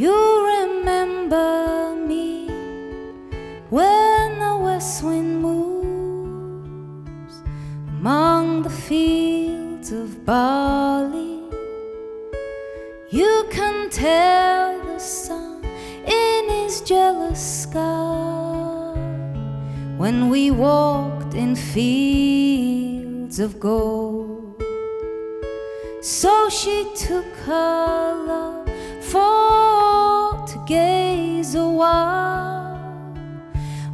You remember me when the west wind moves among the fields of barley. You can tell the sun in his jealous sky when we walked in fields of gold. So she took her love for gaze a while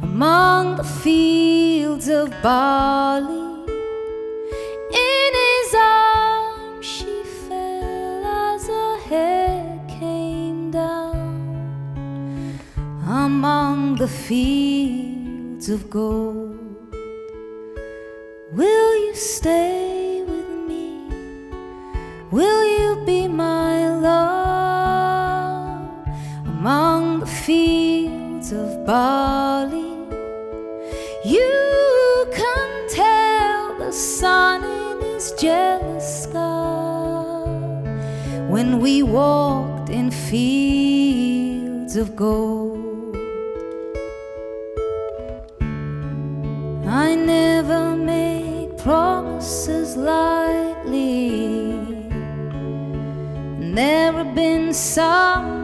among the fields of barley. In his arms she fell as her head came down among the fields of gold. Will you stay the fields of barley? You can tell the sun in his jealous sky when we walked in fields of gold. I never make promises lightly. And there have been some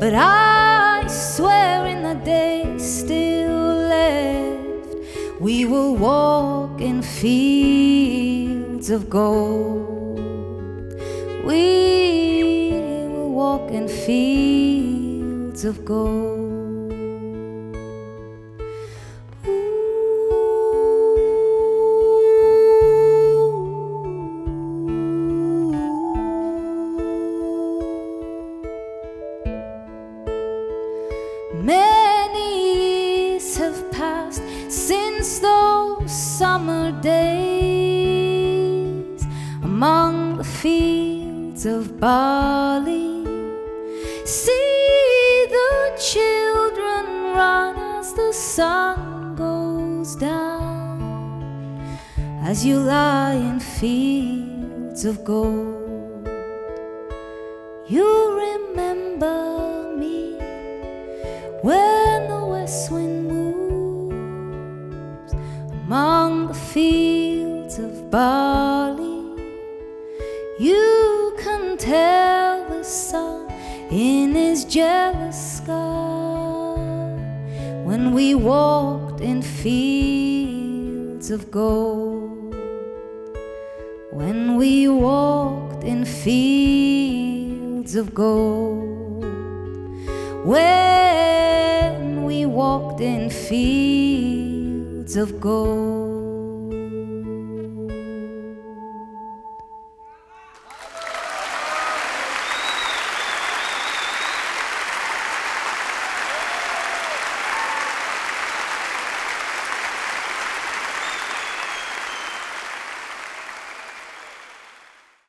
But I swear in the day still left, we will walk in fields of gold. We will walk in fields of gold. Summer days among the fields of barley. See the children run as the sun goes down, as you lie in fields of gold. You remember among the fields of barley. You can tell the sun in his jealous sky when we walked in fields of gold. When we walked in fields of gold. When we walked in fields of gold.